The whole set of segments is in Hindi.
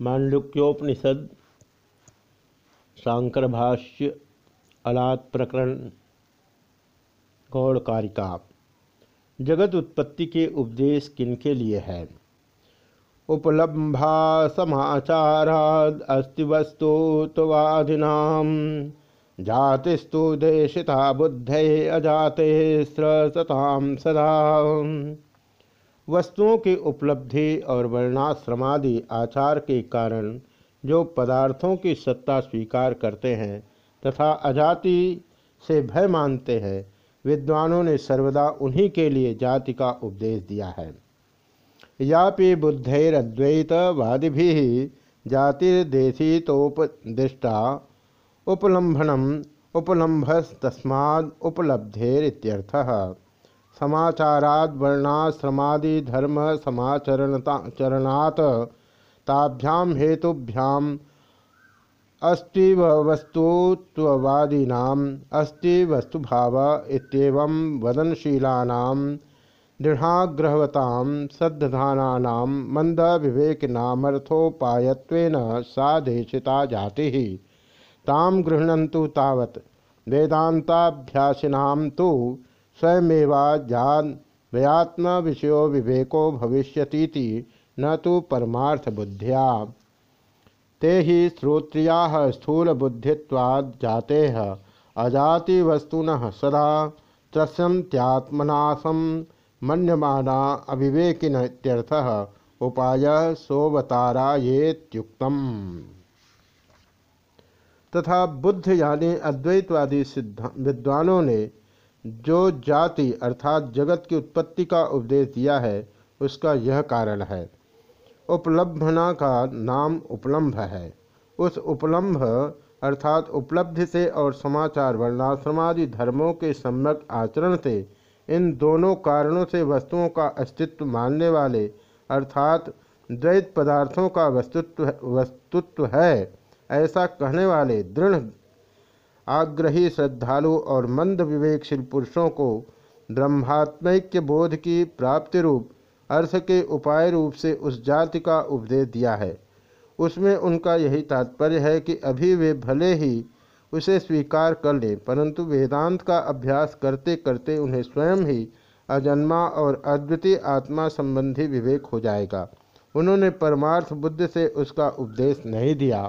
मांडुक्योपनिषद शांकर भाष्य अलात प्रकरण गौड़कारिका जगत उत्पत्ति के उपदेश किनके लिए है? उपलब्धा समाचाराद अस्ति वस्तु तवादिना जातिस्तु देशिता बुद्धे अजाते सताम सदा। वस्तुओं की उपलब्धि और वर्णाश्रमादि आचार के कारण जो पदार्थों की सत्ता स्वीकार करते हैं तथा अजाति से भय मानते हैं, विद्वानों ने सर्वदा उन्हीं के लिए जाति का उपदेश दिया है। यापि बुद्धैरद्वैतवादि जातिर्देशितोपदिष्टा उपलम्भनम उपलम्भस्तस्माद उपलब्धेरित्यर्थः। समाचाराद वर्णाश्रमादि धर्म समाचरणता ताभ्याम हेतुभ्याम अस्ति वस्तुत्ववादीना अस्ति वस्तुभाव इतम वदनशीलानां दृढ़ाग्रहवता सद्धाना मंद विवेकनामर्थोपायत्वेन सा देशिता जाति। ताम गृहणन्तु तावत् वेदांताभ्यासिनां तो स्वयमेवाजान व्यात्म विषयो विवेको भविष्यतीति न तो परमार्थ बुद्धिया ते ही श्रोत्रिया स्थूल जाते अजाति वस्तुन सदा त्रस्यंत्यात्मनाशम मन्यमाना अविवेकिन उपाय सोवतारा येत्युक्तम तथा बुद्ध यानी अद्वैतवादी विद्वानों ने जो जाति अर्थात जगत की उत्पत्ति का उपदेश दिया है, उसका यह कारण है। उपलब्धना का नाम उपलम्भ है। उस उपलम्भ अर्थात उपलब्धि से और समाचार वर्णाश्रमादि धर्मों के सम्यक आचरण से, इन दोनों कारणों से वस्तुओं का अस्तित्व मानने वाले अर्थात द्वैत पदार्थों का वस्तुत्व वस्तुत्व है, ऐसा कहने वाले दृढ़ आग्रही श्रद्धालु और मंद विवेकशील पुरुषों को ब्रह्मात्मैक्य बोध की प्राप्ति रूप, अर्थ के उपाय रूप से उस जाति का उपदेश दिया है। उसमें उनका यही तात्पर्य है कि अभी वे भले ही उसे स्वीकार कर लें, परंतु वेदांत का अभ्यास करते करते उन्हें स्वयं ही अजन्मा और अद्वितीय आत्मा संबंधी विवेक हो जाएगा। उन्होंने परमार्थ बुद्ध से उसका उपदेश नहीं दिया,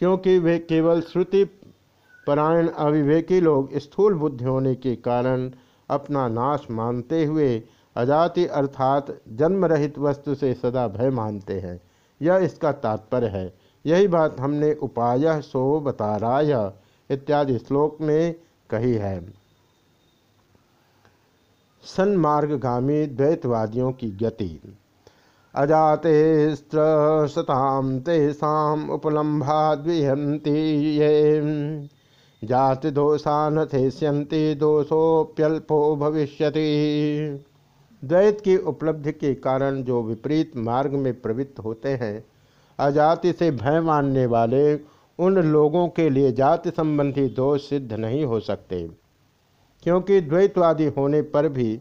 क्योंकि वे केवल श्रुति परायण अविवेकी लोग स्थूल बुद्धि होने के कारण अपना नाश मानते हुए अजाति अर्थात जन्म रहित वस्तु से सदा भय मानते हैं। यह इसका तात्पर्य है। यही बात हमने उपाय सो बताराय इत्यादि श्लोक में कही है। सन्मार्गामी द्वैतवादियों की गति। अजाते सताम तेषा उपलम्भा द्विहंती ये। जाति दोषा न थेष्यंति दोषोप्यल्पो भविष्य द्वैत की उपलब्धि के कारण जो विपरीत मार्ग में प्रवृत्त होते हैं, अजाति से भय मानने वाले उन लोगों के लिए जाति संबंधी दोष सिद्ध नहीं हो सकते, क्योंकि द्वैतवादी होने पर भी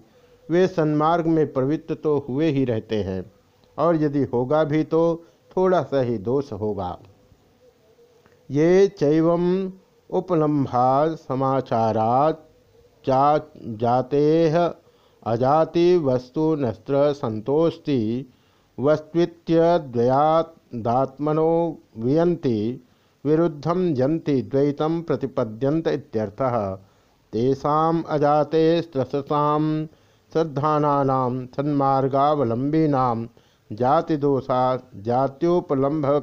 वे सन्मार्ग में प्रवृत्त तो हुए ही रहते हैं, और यदि होगा भी तो थोड़ा सा ही दोष होगा। ये चैवम उपलम्भा समाचारा चा जाते अजाति वस्तु नस्त्र संतोस्ति वस्त्वित्यद्वयादात्मनो वियंती विरुद्धम यंति द्वैतम प्रतिपद्यंत इत्यर्थः। तेषाम अजाते स्त्रसताम, श्रद्धानानाम सन्मार्गावलंबीना जातिदोषा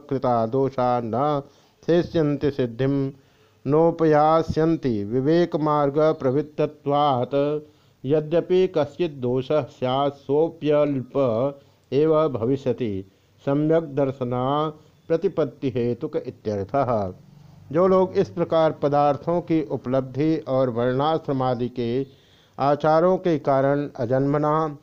कृता दोषा न शेष्यन्ति सिद्धिम। नोपयास्यन्ति विवेक मार्ग प्रवृत्तवात् यद्यपि कश्चित दोष सैत्सोप्यल्प एव भविष्यति। सम्यक दर्शना प्रतिपत्ति हेतुक इत्यर्थः। जो लोग इस प्रकार पदार्थों की उपलब्धि और वर्णाश्रमादि के आचारों के कारण अजन्मना,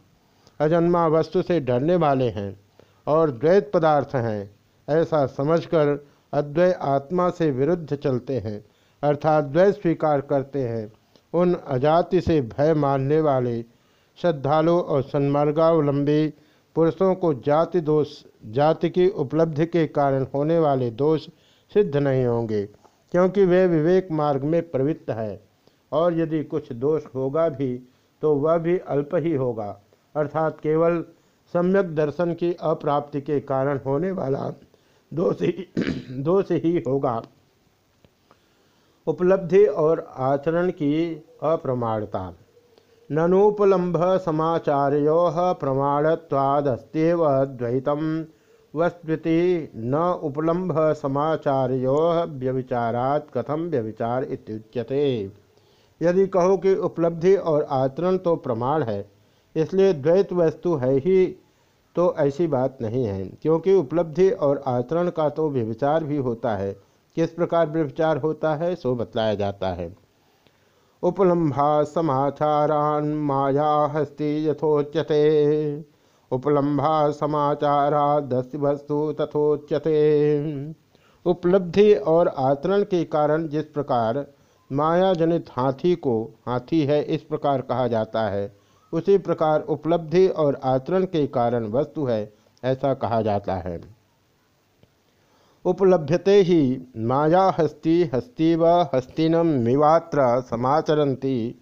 अजन्मा वस्तु से डरने वाले हैं और द्वैत पदार्थ हैं, ऐसा समझकर अद्वै आत्मा से विरुद्ध चलते हैं। अर्थात द्वैत स्वीकार करते हैं, उन अजाति से भय मानने वाले, श्रद्धालु और सन्मार्गावलंबी पुरुषों को जाति दोष, जाति की उपलब्धि के कारण होने वाले दोष सिद्ध नहीं होंगे, क्योंकि वे विवेक मार्ग में प्रवृत्त है। और यदि कुछ दोष होगा भी तो वह भी अल्प ही होगा, अर्थात केवल सम्यक दर्शन की अप्राप्ति के कारण होने वाला दोष ही दोष ही होगा। उपलब्धि और आचरण की अप्रमाणता। ननुपलम्भ समाचार्यो प्रमाणवादस्त्यव द्वैतम वस्तुति न उपलम्भ समाचार्यो व्यविचारात कथम व्यविचार इत्युच्यते। यदि कहो कि उपलब्धि और आचरण तो प्रमाण है, इसलिए द्वैत वस्तु है ही तो ऐसी बात नहीं है, क्योंकि उपलब्धि और आचरण का तो व्यविचार भी होता है। किस प्रकार व्यविचार होता है, सो बतलाया जाता है। उपलम्भा समाचारान माया हस्ती यथोच्यते। उपलम्भा समाचारा दस वस्तु तथोच्यते। उपलब्धि और आचरण के कारण जिस प्रकार माया जनित हाथी को, हाथी है, इस प्रकार कहा जाता है। उसी प्रकार उपलब्धि और आचरण के कारण वस्तु है, ऐसा कहा जाता है। उपलभ्यते ही। माया हस्ति हस्ती व हस्तिनमिवात्र समाचरती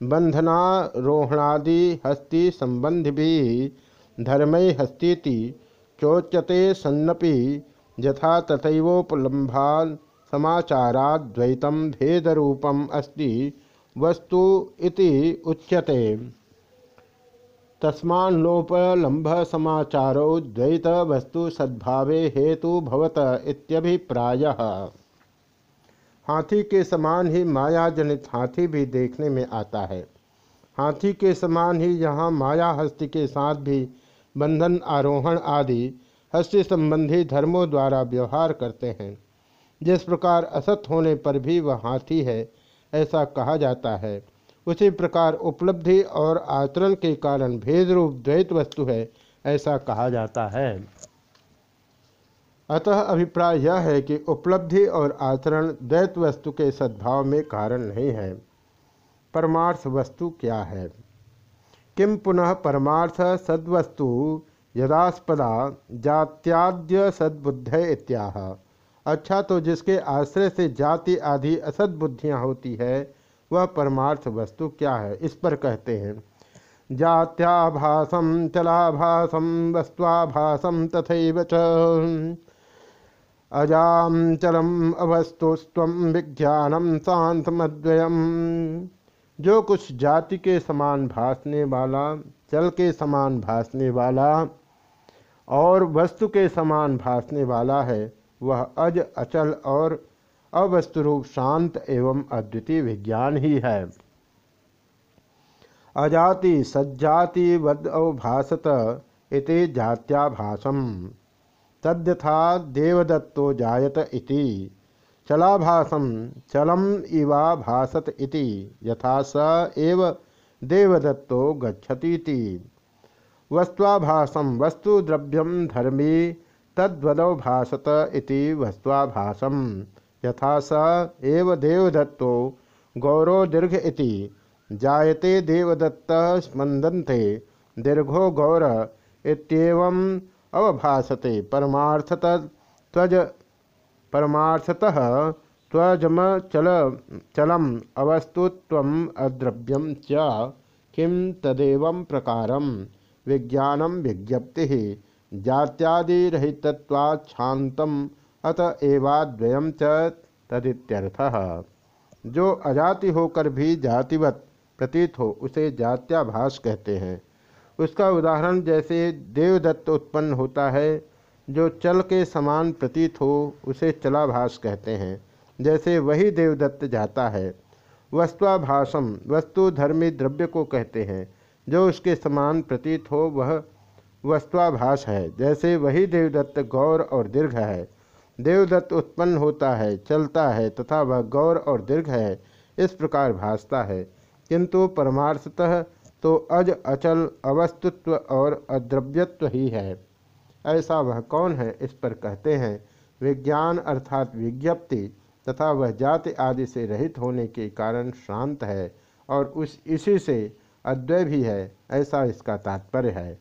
बंधनारोहणादि हस्ती संबंधि भी धर्मय हस्तीति चोच्यते सन्नपि यथा तथैवोपलम्भा समाचाराद्वैतम भेदरूपम अस्ति। वस्तु इति उच्यते। तस्मान्नोपलम्भ समाचारो द्वैत वस्तु सद्भावे हेतु भवत इत्यभिप्राय। हाथी के समान ही माया जनित हाथी भी देखने में आता है। हाथी के समान ही यहाँ माया हस्ति के साथ भी बंधन, आरोहण आदि हस्ति संबंधी धर्मों द्वारा व्यवहार करते हैं। जिस प्रकार असत होने पर भी वह हाथी है, ऐसा कहा जाता है। उसी प्रकार उपलब्धि और आचरण के कारण भेद रूप द्वैत वस्तु है, ऐसा कहा जाता है। अतः अभिप्राय यह है कि उपलब्धि और आचरण द्वैत वस्तु के सद्भाव में कारण नहीं है। परमार्थ वस्तु क्या है? किम पुनः परमार्थ सद्वस्तु यदास्पदा जात्याद्य सद्बुद्ध इत्याह। अच्छा तो जिसके आश्रय से जाति आदि असद्बुद्धियाँ होती है वह परमार्थ वस्तु क्या है? इस पर कहते हैं जात्याभासम चलाभासम वस्वाभासम तथा च। अजाम चलम अवस्तुस्व विज्ञानम शांतमद्वयम जो कुछ जाति के समान भासने वाला चल के समान भासने वाला और वस्तु के समान भासने वाला है, वह अज, अचल और अवस्तुरूप शांत एवं अद्वितीय विज्ञान ही है। अजाति सज्जाति वद इति जात्याभासम तद्यथा देवदत्तो जायत इति। चलाभासम चलम इवा भासत इति। यथा स एव देवदत्तो गच्छतीति। वस्त्वाभासम वस्तुद्रव्यम धर्मी तद्वदवभासत इति वस्त्वाभासम। यथा स एव देवदत्तो गौरव दीर्घ इति। जायते देवदत्त स्पंदन्ते दीर्घो गौर इत्येवम् अवभासते। परमार्थत त्वज, परमार्थतः त्वजम चल, चलम अवस्तुत्वम अद्रव्यम च किम तदेव प्रकारम। विज्ञानम विज्ञप्ति जात्यादिहितत्वाच्छान्तम अत एवाद्वयम च तदित्यर्थ। जो अजाति होकर भी जातिवत प्रतीत हो, उसे जात्याभास कहते हैं। उसका उदाहरण जैसे देवदत्त उत्पन्न होता है, जो चल के समान प्रतीत हो, उसे चलाभास कहते हैं। जैसे वही देवदत्त जाता है। वस्तुभाषम वस्तु धर्मी द्रव्य को कहते हैं। जो उसके समान प्रतीत हो, वह वस्तुभाष है। जैसे वही देवदत्त गौर और दीर्घ है देवदत्त उत्पन्न होता है, चलता है तथा वह गौर और दीर्घ है, इस प्रकार भासता है। किंतु परमार्थतः तो अज अचल अवस्तुत्व और अद्रव्यत्व ही है। ऐसा वह कौन है, इस पर कहते हैं, विज्ञान अर्थात विज्ञप्ति तथा वह जाति आदि से रहित होने के कारण शांत है और उस इसी से अद्वय भी है, ऐसा इसका तात्पर्य है।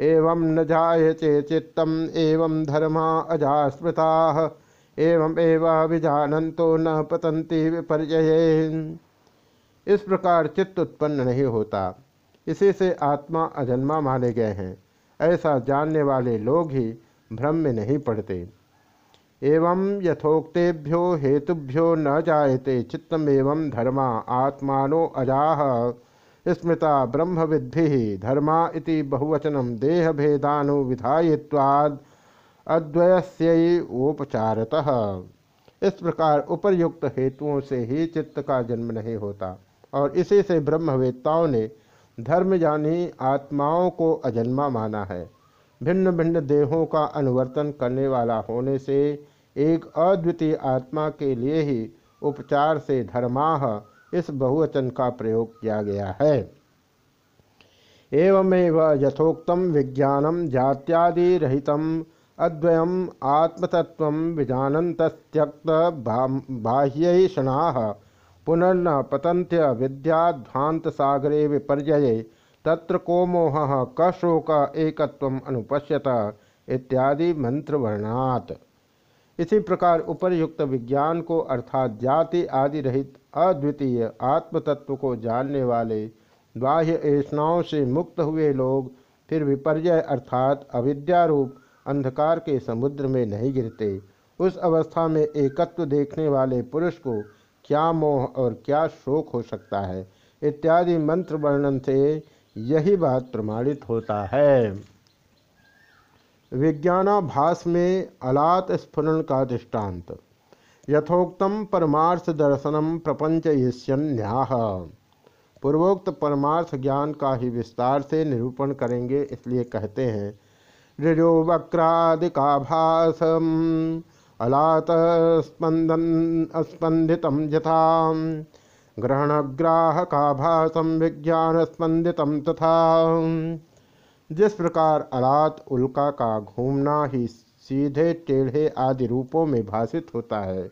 एवं न जायते चित्तम, एवं धर्मा अजास्मृता, एवं एवं विजानंतो न पतंती विपर्य इस प्रकार चित्त उत्पन्न नहीं होता। इसी से आत्मा अजन्मा माने गए हैं। ऐसा जानने वाले लोग ही भ्रम में नहीं पड़ते। एवं यथोक्तेभ्यो, हेतुभ्यो न जायते चित्तमेव धर्मा आत्मानो अजाह स्मृता ब्रह्म विद्धि धर्मा इति बहुवचनम देह भेदानुविधायित्वाद अद्वयस्योपचारतः इस प्रकार उपर्युक्त हेतुओं से ही चित्त का जन्म नहीं होता और इसी से ब्रह्मवेत्ताओं ने धर्म जानी आत्माओं को अजन्मा माना है। भिन्न भिन्न देहों का अनुवर्तन करने वाला होने से एक अद्वितीय आत्मा के लिए ही उपचार से धर्माह इस बहुवचन का प्रयोग किया गया है। एवमेव यथोक्तम विज्ञानम जात्यादि रहितम अद्वयम आत्मतत्व विजानत त्यक्त बाह्यषणा पुनर्न पतंत्य विद्याध्वांत सागरे विपर्य तत्र को मोह क शोक एक अनुपश्यत इत्यादि मंत्र वर्णात इसी प्रकार उपरयुक्त विज्ञान को अर्थात जाति आदि रहित अद्वितीय आत्मतत्व को जानने वाले बाह्य ऐषणाओं से मुक्त हुए लोग फिर विपर्य अर्थात अविद्यारूप अंधकार के समुद्र में नहीं गिरते। उस अवस्था में एकत्व देखने वाले पुरुष को क्या मोह और क्या शोक हो सकता है? इत्यादि मंत्र वर्णन से यही बात प्रमाणित होता है। विज्ञानाभास में अलात स्फुरन का दृष्टांत यथोक्तम परमार्थ दर्शनम प्रपंच ईश्यन्याह पूर्वोक्त परमार्थ ज्ञान का ही विस्तार से निरूपण करेंगे, इसलिए कहते हैं ऋजो वक्रादिकाभासम अलात स्पंदन स्पंदित यथा ग्रहणग्राहकाभासम विज्ञान स्पंदित तथा। जिस प्रकार अलात उल्का का घूमना ही सीधे टेढ़े आदि रूपों में भाषित होता है,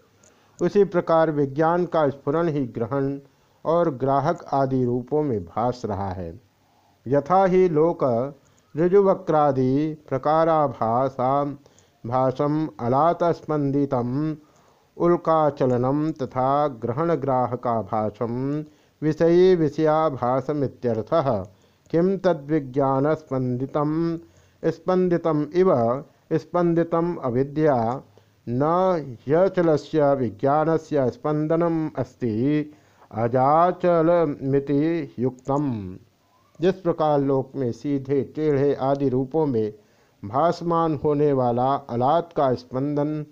उसी प्रकार विज्ञान का स्फुरन ही ग्रहण और ग्राहक आदि रूपों में भास रहा है। यथा ही लोक ऋजुवक्रादि प्रकाराभाषा भाषम अलातस्पंदित उल्काचलनम तथा ग्रहण ग्रहणग्राहकाभाषम विषयी विषयाभासमित्यर्थ किम तद्विज्ञान स्पंदित स्पंदित इव स्पंदित अविद्या। न यचल से विज्ञान से स्पंदनम अस्ति। अजाचलमिति युक्तम। जिस प्रकार लोक में सीधे टेढ़े आदि रूपों में भासमान होने वाला अलात का स्पंदन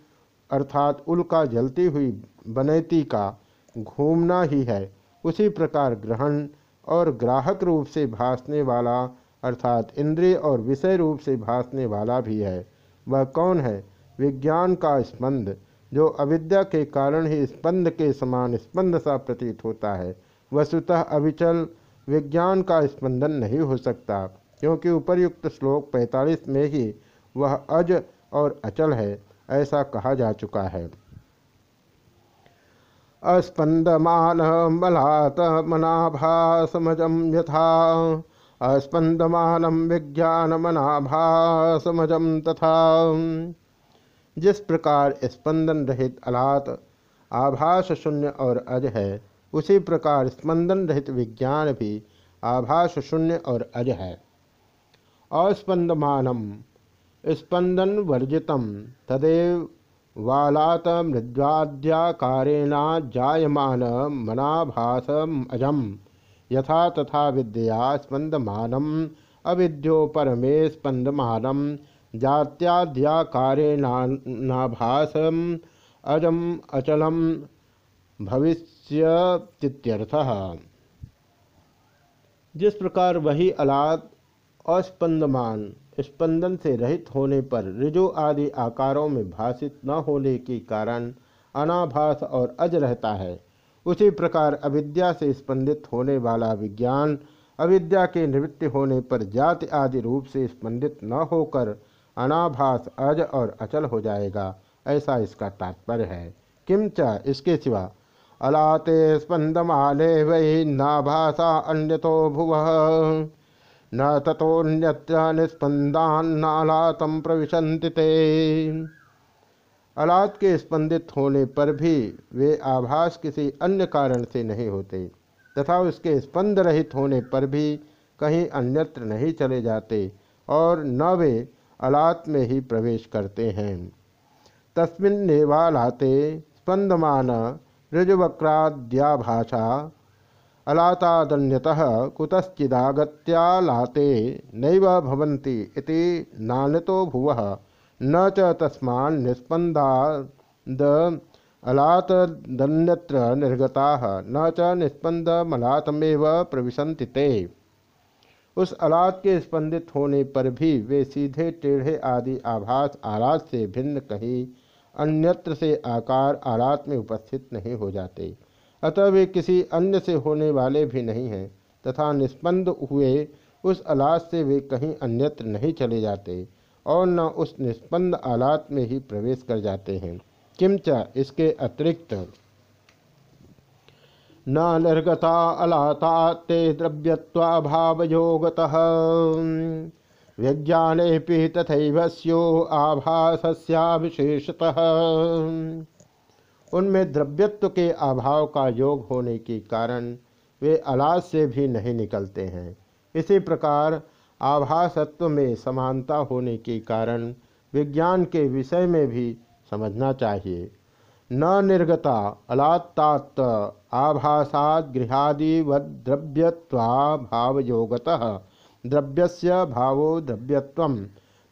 अर्थात उल्का जलती हुई बनैती का घूमना ही है, उसी प्रकार ग्रहण और ग्राहक रूप से भासने वाला, अर्थात इंद्रिय और विषय रूप से भासने वाला भी है। वह कौन है? विज्ञान का स्पंद, जो अविद्या के कारण ही स्पंद के समान स्पंद सा प्रतीत होता है। वस्तुतः अविचल, विज्ञान का स्पंदन नहीं हो सकता, क्योंकि उपर्युक्त श्लोक 45 में ही वह अज और अचल है, ऐसा कहा जा चुका है। अस्पंदमान बलात मनाभासमजम यथा। अस्पंदमान विज्ञान मनाभासमजम तथा। जिस प्रकार स्पंदन रहित अलात आभास शून्य और अज है, उसी प्रकार स्पंदन रहित विज्ञान भी आभास शून्य और अज है। अस्पंदमानम स्पंदन वर्जित तदेव वालात मृद्वाद्याकारेणा जायमान मनाभासम अजम। यथा तथा विद्या स्पंदमानम अविद्यो परमे स्पंदमानम जात्याद्याकारेणाभासम अजम अचलम भविष्यतीत्यर्थः। जिस प्रकार वही अलाद अस्पंदमान स्पंदन से रहित होने पर ऋजु आदि आकारों में भाषित न होने के कारण अनाभास और अज रहता है। उसी प्रकार अविद्या से स्पंदित होने वाला विज्ञान अविद्या के निवृत्ति होने पर जाति आदि रूप से स्पंदित न होकर अनाभास, अज और अचल हो जाएगा, ऐसा इसका तात्पर्य है। किंच इसके सिवा? अलाते स्पंदमाले वही नाभाषा अन्यतो भुव। न तथोन्यत्र निस्पंदान्नालातम प्रविशंति ते। अलात के स्पंदित होने पर भी वे आभास किसी अन्य कारण से नहीं होते, तथा उसके स्पंद रहित होने पर भी कहीं अन्यत्र नहीं चले जाते, और न वे अलात में ही प्रवेश करते हैं। तस्मिन्नेवालाते स्पंदमान ऋजुवक्राद्याभाषा अलातादन्यतः कुतश्चिदागत्यालाते नैव भवन्ति इति नान्यतो भुवः। न च तस्मान् निस्पन्दाद अलातदन्यत्र निर्गता, न च निस्पंदमलातमेव प्रविशन्ति ते। उस अलात के स्पंदित होने पर भी वे सीधे टेढ़े आदि आभास आलात से भिन्न कहीं अन्यत्र से आकार आलात में उपस्थित नहीं हो जाते। अतः वे किसी अन्य से होने वाले भी नहीं हैं, तथा निष्पन्द हुए उस आलात से वे कहीं अन्यत्र नहीं चले जाते, और न उस निष्पन्द आलात में ही प्रवेश कर जाते हैं। किंच इसके अतिरिक्त, न निर्गता अलाता ते द्रव्यत्वाभावयोगत विज्ञाने तथा स्यो आभासस्याविशेषतः। उनमें द्रव्यत्व के अभाव का योग होने के कारण वे अलाज से भी नहीं निकलते हैं। इसी प्रकार आभासत्व में समानता होने के कारण विज्ञान के विषय में भी समझना चाहिए। न निर्गता अलात्तात् आभासाद गृहादिवद्रव्यत्वाभावयोगतः द्रव्यस्य भावो द्रव्यत्वं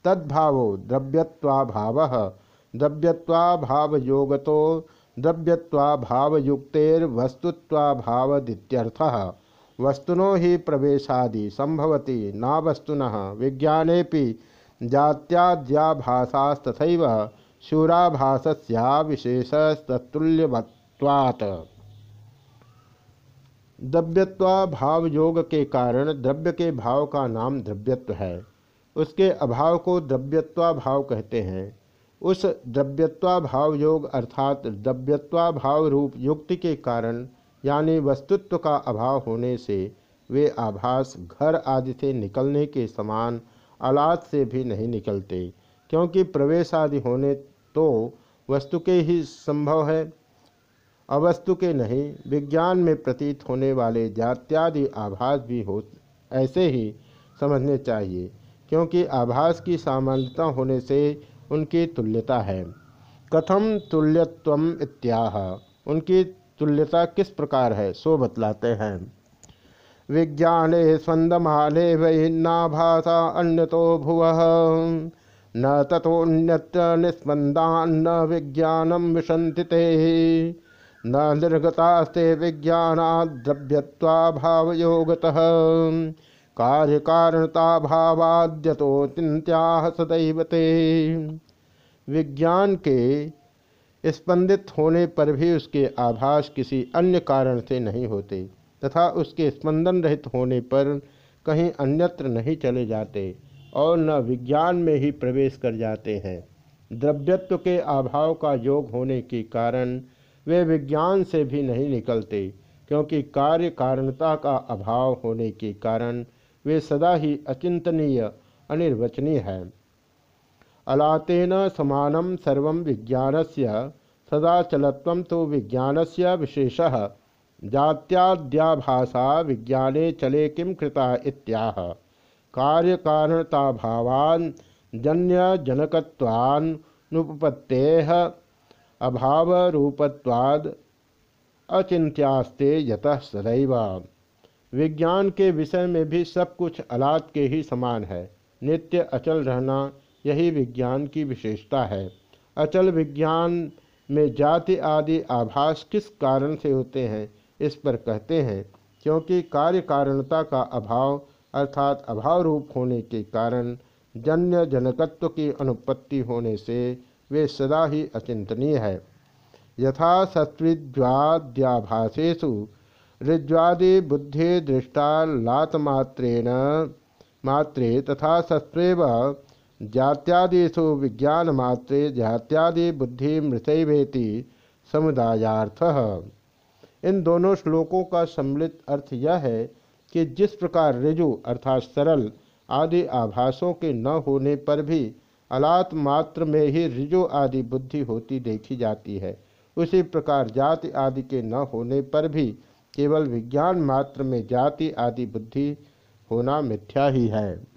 तद्भावो द्रव्यत्वाभावः द्रव्यत्वाभावयोगतो द्रव्यत्वाभावयुक्तेर्वस्तुत्वाभावदित्यर्थः वस्तुनो ही प्रवेशादि संभवती ना वस्तुन विज्ञाने जात्याद्याभाषास्तथैव शूराभासस्या विशेषस्तुल्यवत्वात् द्रव्यत्वा भाव योग के कारण द्रव्य के भाव का नाम द्रव्यत्व है। उसके अभाव को द्रव्यत्वा भाव कहते हैं। उस द्रव्यत्वा भाव योग अर्थात द्रव्यत्वाभाव रूप युक्ति के कारण, यानी वस्तुत्व का अभाव होने से, वे आभास, घर आदि से निकलने के समान आलात से भी नहीं निकलते। क्योंकि प्रवेश आदि होने तो वस्तु के ही संभव है, अवस्तु के नहीं, विज्ञान में प्रतीत होने वाले जात्यादि आभास भी हो, ऐसे ही समझने चाहिए। क्योंकि आभास की सामान्यता होने से उनकी तुल्यता है। कथम तुल्यत्व इत्याह। उनकी तुल्यता किस प्रकार है, सो बतलाते हैं। विज्ञाने स्पंदमाले वही अन्य तो भुव। न तथोन्यत्र निस्पंदान्न विज्ञानम विशंति न निर्गतास्ते विज्ञानाद्रव्यत्वाभावयोगतः कार्यकारणताभावाद्यतो चिंत्याह सदैव ते विज्ञान के स्पंदित होने पर भी उसके आभास किसी अन्य कारण से नहीं होते, तथा उसके स्पंदन रहित होने पर कहीं अन्यत्र नहीं चले जाते, और न विज्ञान में ही प्रवेश कर जाते हैं। द्रव्यत्व के अभाव का योग होने के कारण वे विज्ञान से भी नहीं निकलते, क्योंकि कार्य कारणता का अभाव होने के कारण वे सदा ही अचिंतनीय, अनिर्वचनीय है। अलातेन समानम सर्व विज्ञान से सदाचलत्व तो विज्ञान से विशेष। जात्याद्याभाषा विज्ञाने चले किम कृता इत्याह। कार्य कारणताभावान जन्य जनकत्वानुपत्ते अभाव रूपत्वाद अचिंत्यास्ते यतः सदैव। विज्ञान के विषय में भी सब कुछ अलाद के ही समान है। नित्य अचल रहना यही विज्ञान की विशेषता है। अचल विज्ञान में जाति आदि आभास किस कारण से होते हैं, इस पर कहते हैं, क्योंकि कार्य कारणता का अभाव अर्थात अभाव रूप होने के कारण जन्य जनकत्व की अनुपत्ति होने से वे सदा ही अचिंतनीय है। यथा सत्विद्वाद्याभाषेशु ऋज्वादि बुद्धि दृष्टा लातमात्रेण मात्रे तथा शस्त्रेव जात्यादिषु विज्ञान मात्रे जात्यादि बुद्धि मृतवेति समुदायार्थ। इन दोनों श्लोकों का सम्मिलित अर्थ यह है कि जिस प्रकार ऋजु अर्थात सरल आदि आभासों के न होने पर भी अलात मात्र में ही ऋजु आदि बुद्धि होती देखी जाती है। उसी प्रकार जाति आदि के न होने पर भी केवल विज्ञान मात्र में जाति आदि बुद्धि होना मिथ्या ही है।